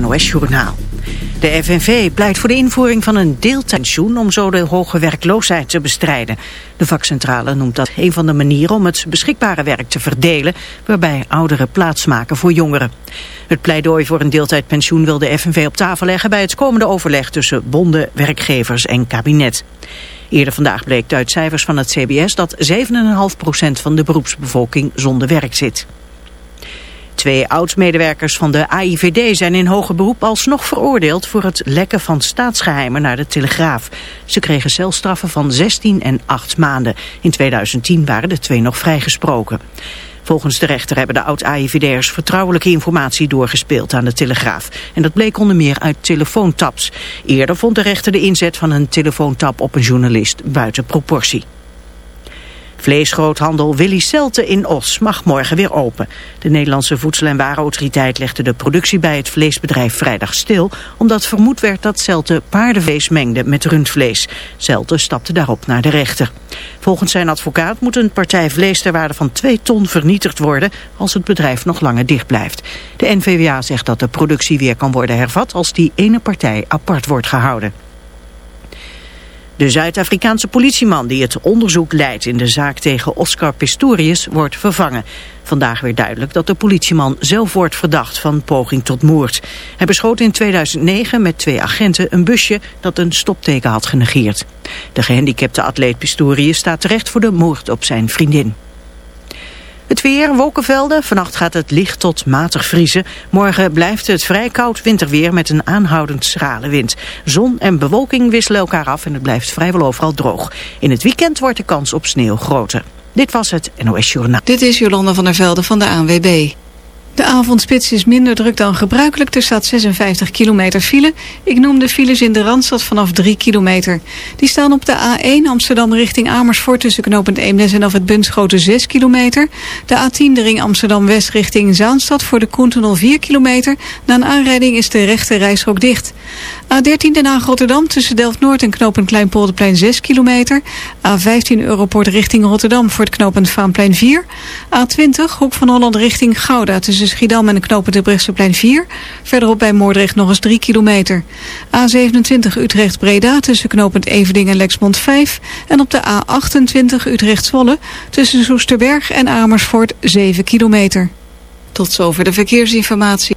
NOS-journaal. De FNV pleit voor de invoering van een deeltijdpensioen om zo de hoge werkloosheid te bestrijden. De vakcentrale noemt dat een van de manieren om het beschikbare werk te verdelen, waarbij ouderen plaatsmaken voor jongeren. Het pleidooi voor een deeltijdpensioen wil de FNV op tafel leggen bij het komende overleg tussen bonden, werkgevers en kabinet. Eerder vandaag bleek uit cijfers van het CBS dat 7,5% van de beroepsbevolking zonder werk zit. Twee oud-medewerkers van de AIVD zijn in hoger beroep alsnog veroordeeld voor het lekken van staatsgeheimen naar de Telegraaf. Ze kregen celstraffen van 16 en 8 maanden. In 2010 waren de twee nog vrijgesproken. Volgens de rechter hebben de oud-AIVD'ers vertrouwelijke informatie doorgespeeld aan de Telegraaf. En dat bleek onder meer uit telefoontaps. Eerder vond de rechter de inzet van een telefoontap op een journalist buiten proportie. Vleesgroothandel Willy Celte in Os mag morgen weer open. De Nederlandse Voedsel- en Warenautoriteit legde de productie bij het vleesbedrijf vrijdag stil... omdat vermoed werd dat Celte paardenvlees mengde met rundvlees. Celte stapte daarop naar de rechter. Volgens zijn advocaat moet een partij vlees ter waarde van 2 ton vernietigd worden... als het bedrijf nog langer dicht blijft. De NVWA zegt dat de productie weer kan worden hervat als die ene partij apart wordt gehouden. De Zuid-Afrikaanse politieman die het onderzoek leidt in de zaak tegen Oscar Pistorius wordt vervangen. Vandaag weer duidelijk dat de politieman zelf wordt verdacht van poging tot moord. Hij beschoot in 2009 met twee agenten een busje dat een stopteken had genegeerd. De gehandicapte atleet Pistorius staat terecht voor de moord op zijn vriendin. Het weer, wolkenvelden. Vannacht gaat het licht tot matig vriezen. Morgen blijft het vrij koud winterweer met een aanhoudend schrale wind. Zon en bewolking wisselen elkaar af en het blijft vrijwel overal droog. In het weekend wordt de kans op sneeuw groter. Dit was het NOS Journaal. Dit is Jolanda van der Velde van de ANWB. De avondspits is minder druk dan gebruikelijk. Er staat 56 kilometer file. Ik noem de files in de Randstad vanaf 3 kilometer. Die staan op de A1 Amsterdam richting Amersfoort... tussen knooppunt Eemnes en af het Bunschoten 6 kilometer. De A10 de ring Amsterdam-West richting Zaanstad... voor de Koentunnel 4 kilometer. Na een aanrijding is de rechte reishok dicht. A13 Den Haag-Rotterdam tussen Delft-Noord en knooppunt Kleinpolderplein 6 kilometer. A15 Europort richting Rotterdam voor het knooppunt Vaanplein 4. A20 Hoek van Holland richting Gouda tussen Schiedam en de knooppunt Brechtseplein 4. Verderop bij Moordrecht nog eens 3 kilometer. A27 Utrecht-Breda tussen knooppunt Evening en Lexmond 5. En op de A28 Utrecht-Zwolle tussen Soesterberg en Amersfoort 7 kilometer. Tot zover de verkeersinformatie.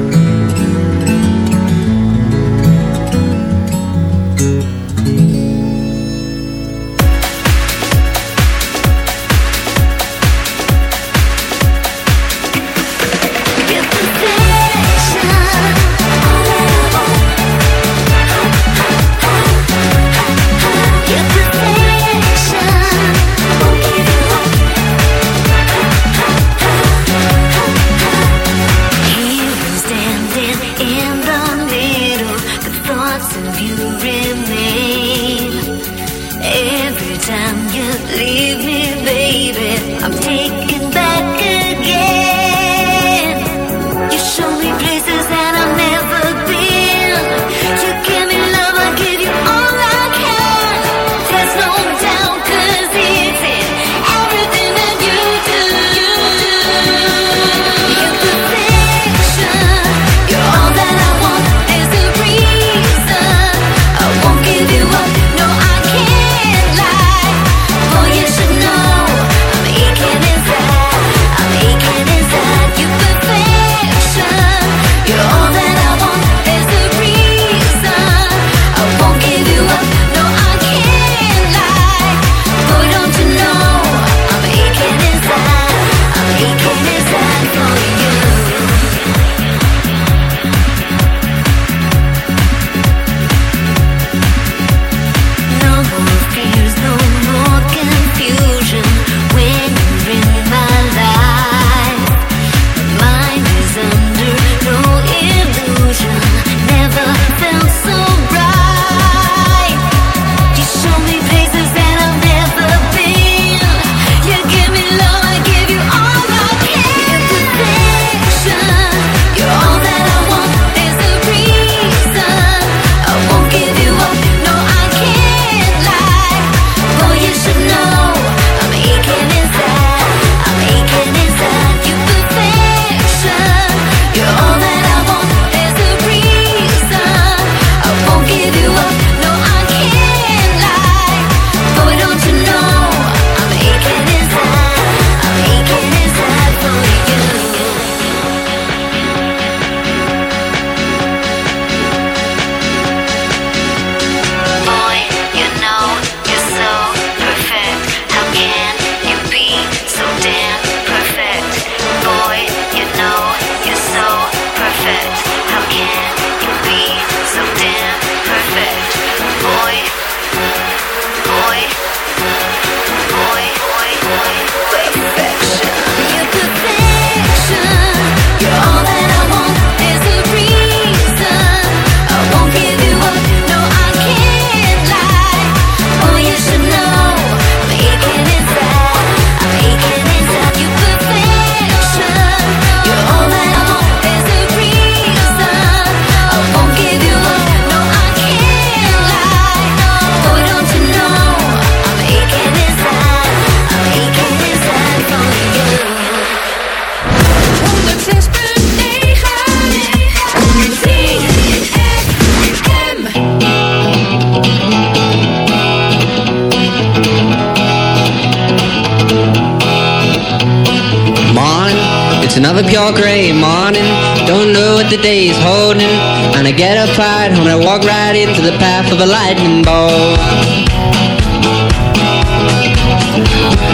The holding. And I get up right when I walk right into the path of a lightning bolt.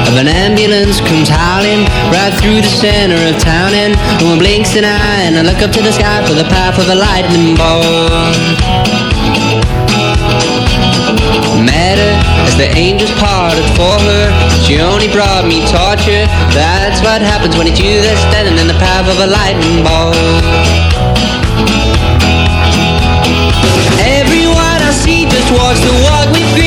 Of an ambulance comes howling right through the center of town, and no one blinks an eye. And I look up to the sky for the path of a lightning bolt. Met her as the angels parted for her. She only brought me torture. That's what happens when it's you that's standing in the path of a lightning bolt. Everyone I see just walks the walk with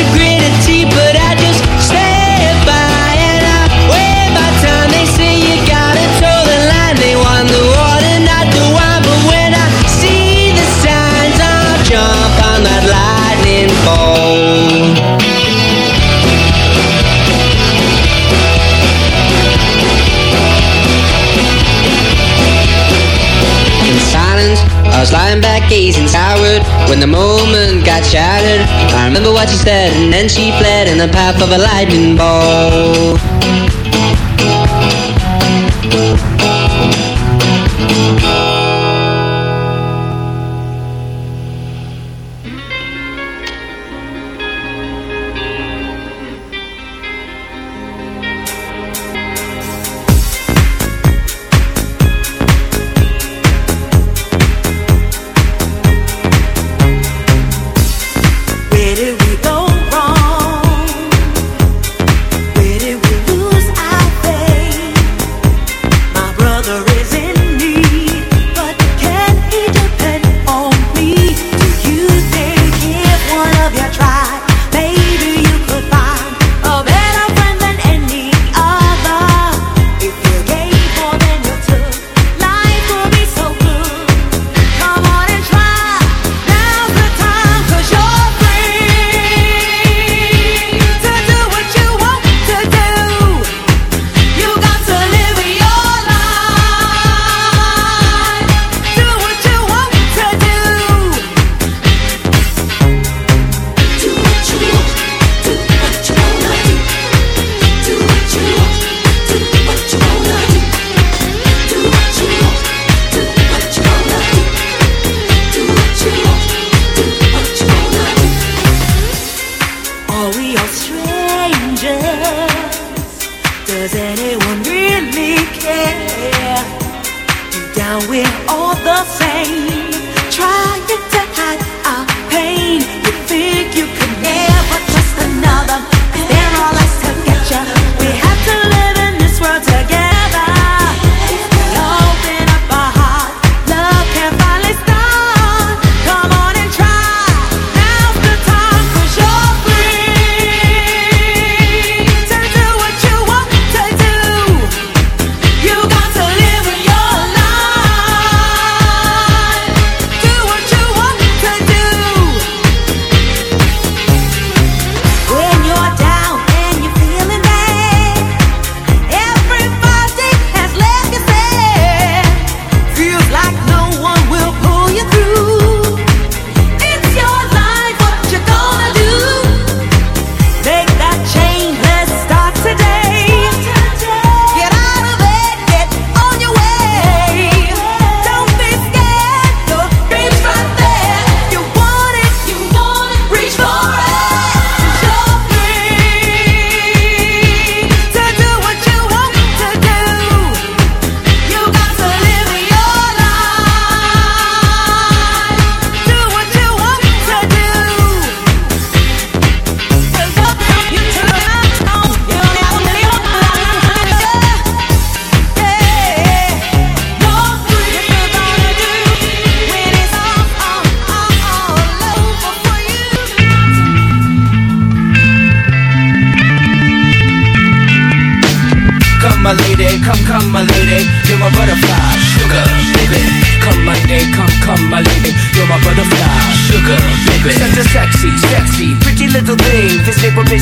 I was lying back gazing skyward when the moment got shattered. I remember what she said, and then she fled in the path of a lightning bolt.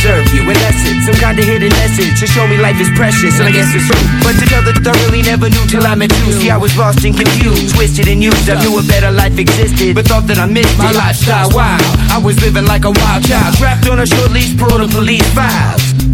Deserve you, it. Some kind of hidden message to show me life is precious, and I guess it's true. But to tell the really never knew till I met you. See, I was lost and confused, twisted and used. I knew a better life existed, but thought that I missed my lifestyle. Wild, I was living like a wild child, trapped on a short leash, pro to police files.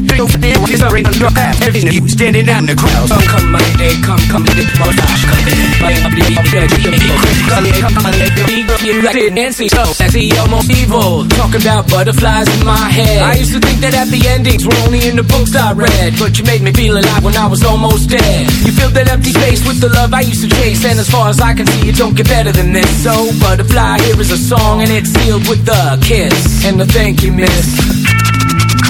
Everything you standing out in the crowd. Oh, come, come, my day, come, come, my gosh, come, my ugly, come, my you like it, Nancy, so sexy, almost evil. Talking about butterflies in my head. I used to think that happy endings were only in the books I read, but you made me feel alive when I was almost dead. You filled that empty space with the love I used to chase, and as far as I can see, it don't get better than this. So, butterfly, here is a song, and it's sealed with a kiss and a thank you, miss.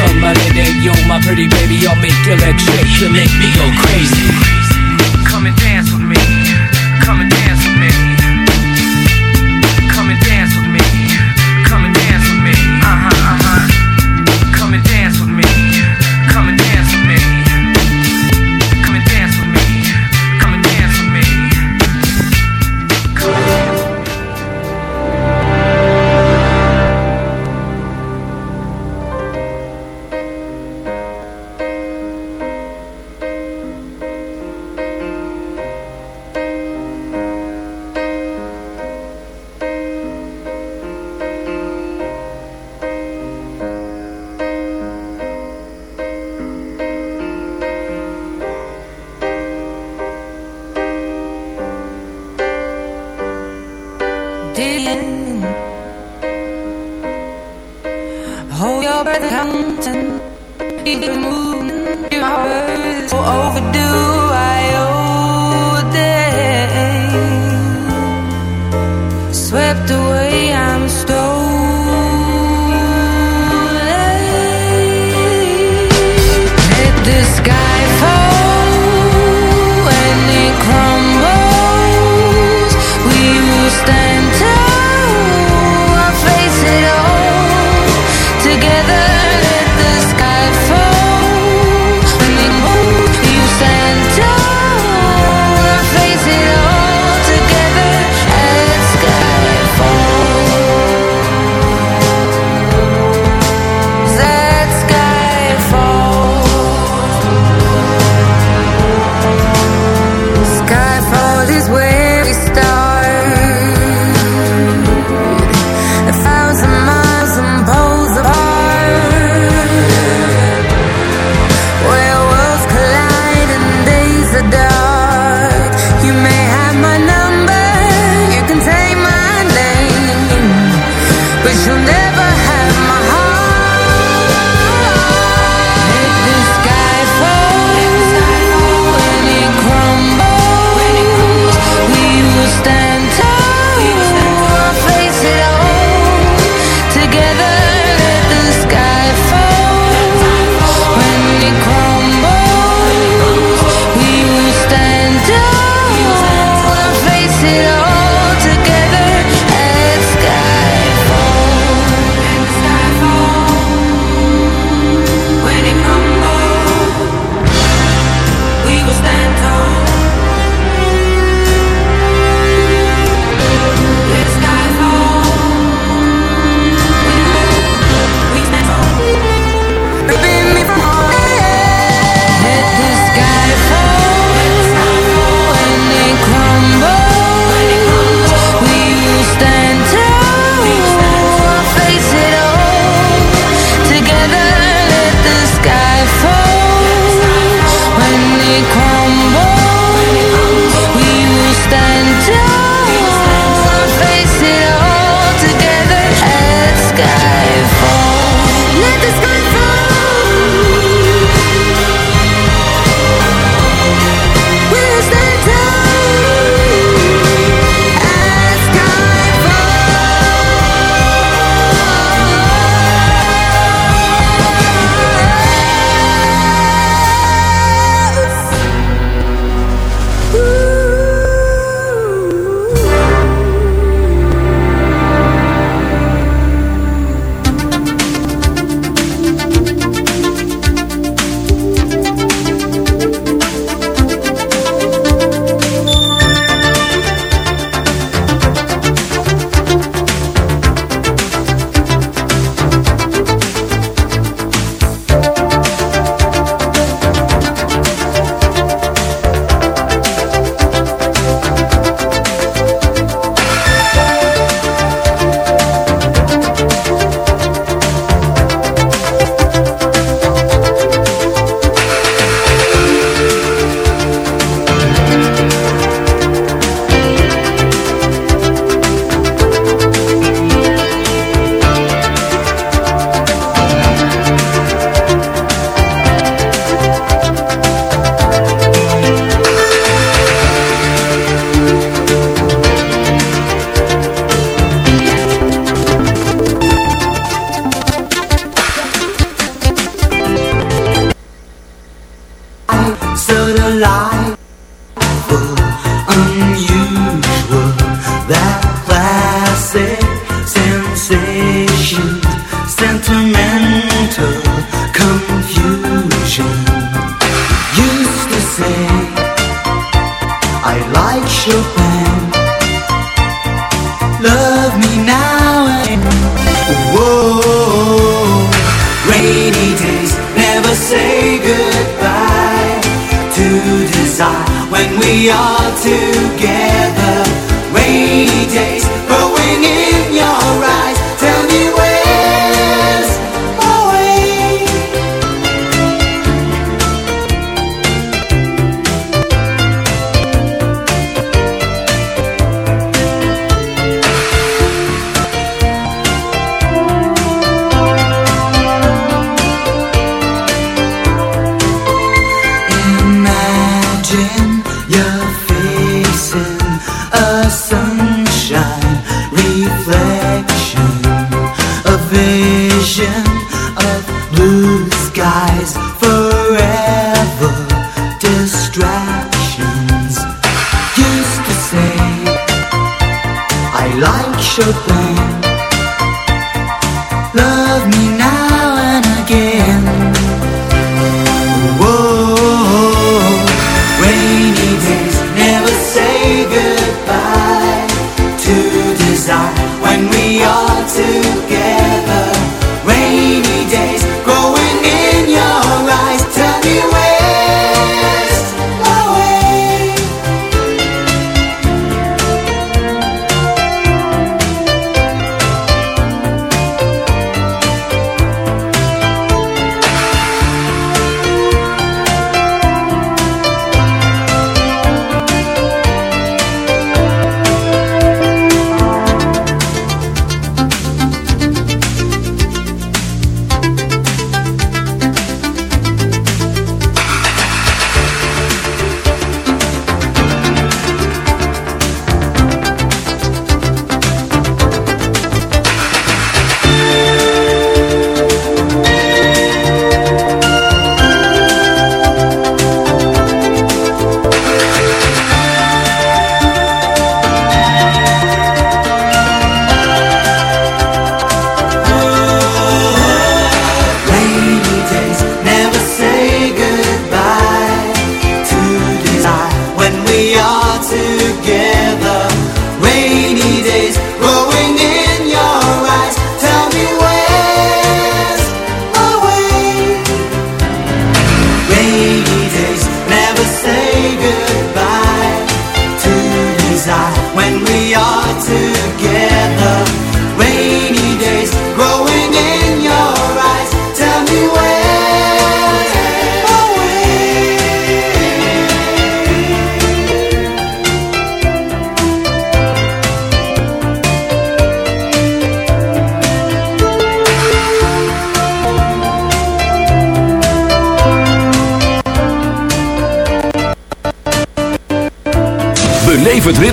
Come my lady, you're my pretty baby. I'll make your legs shake. You make me go crazy. Come and dance with me. Come and dance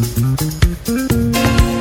MUZIEK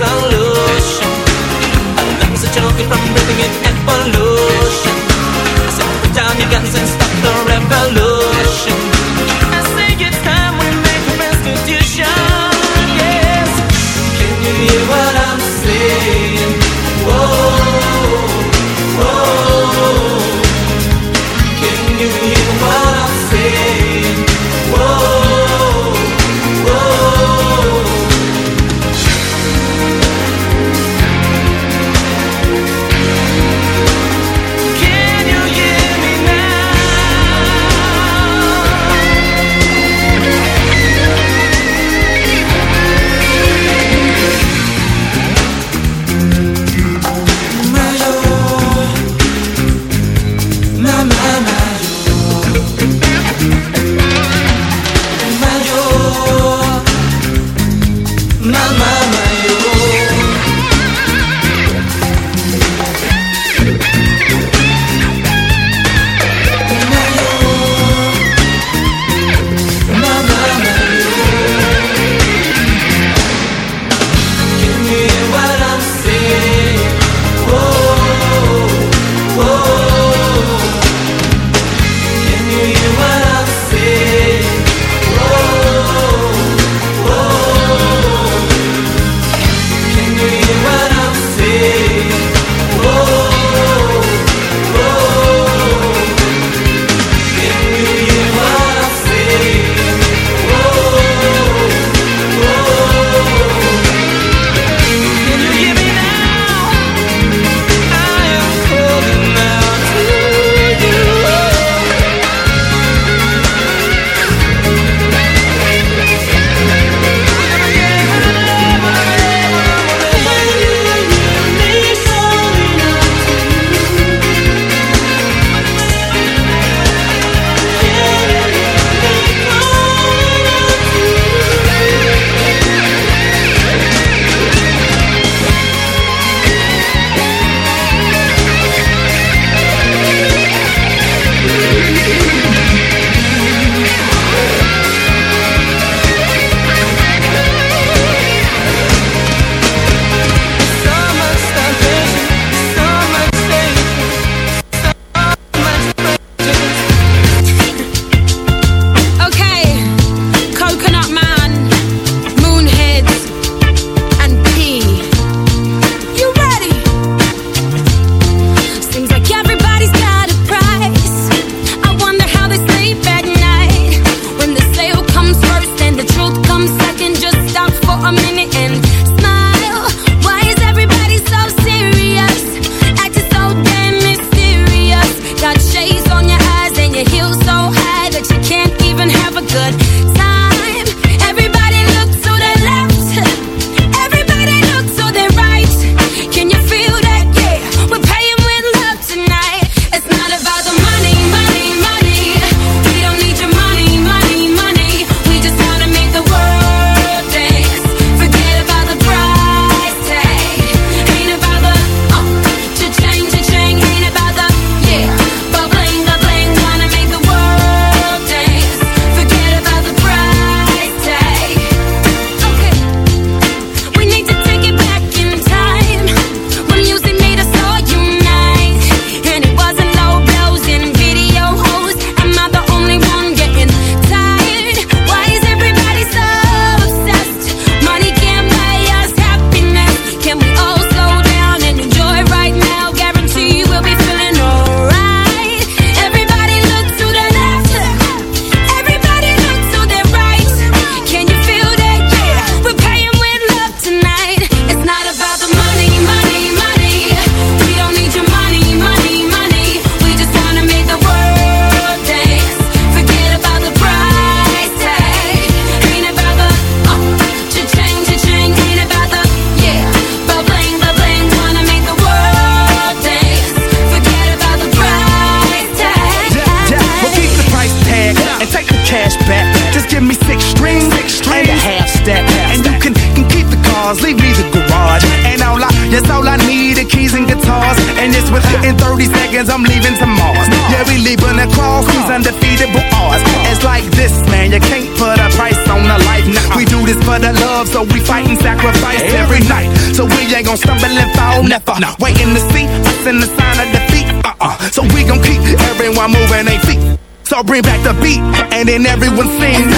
solution. Unlocks so choking from breathing in and pollution. Bring back the beat, and then everyone sings.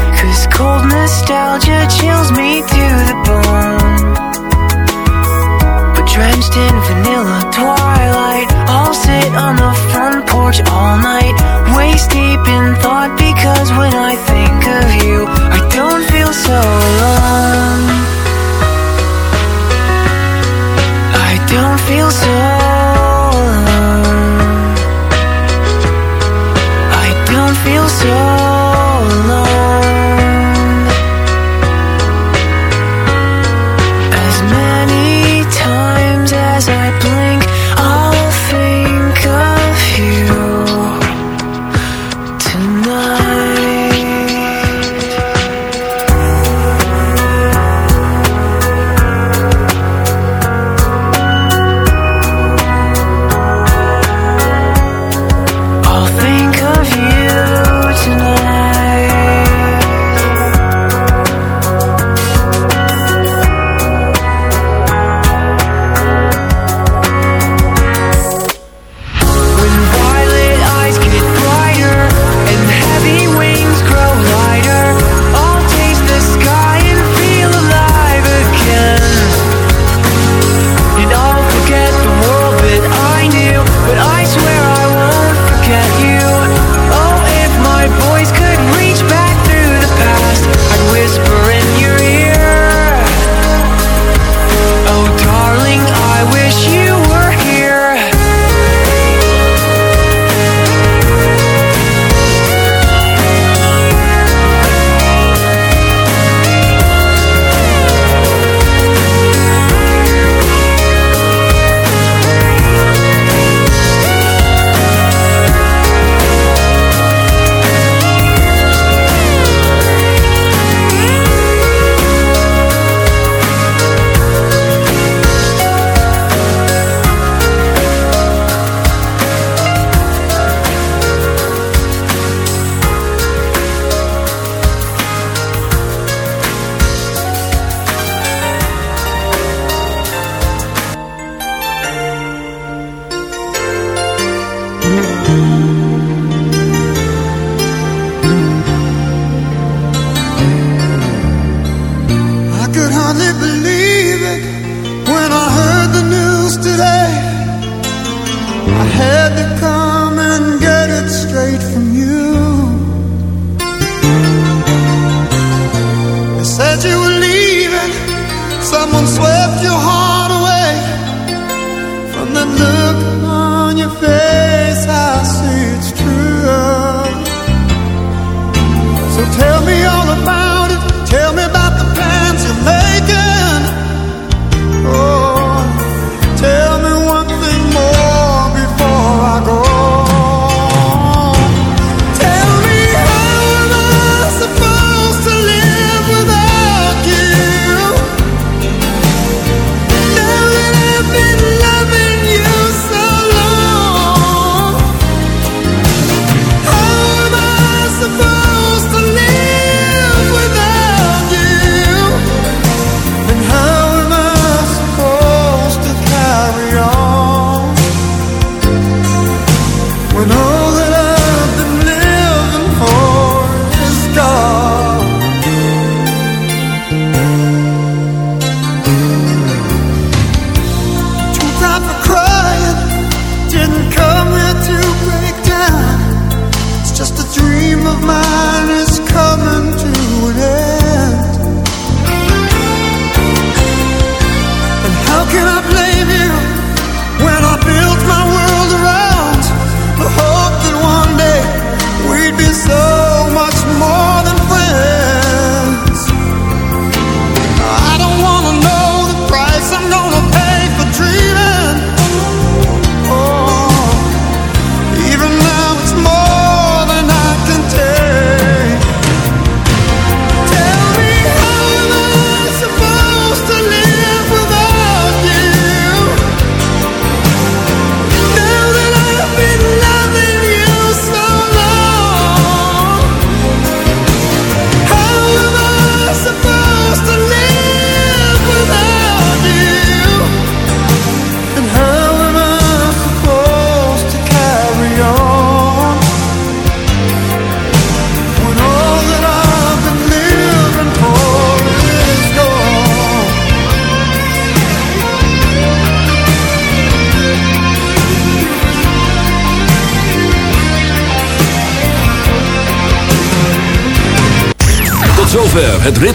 Cause cold nostalgia chills me to the bone. But drenched in vanilla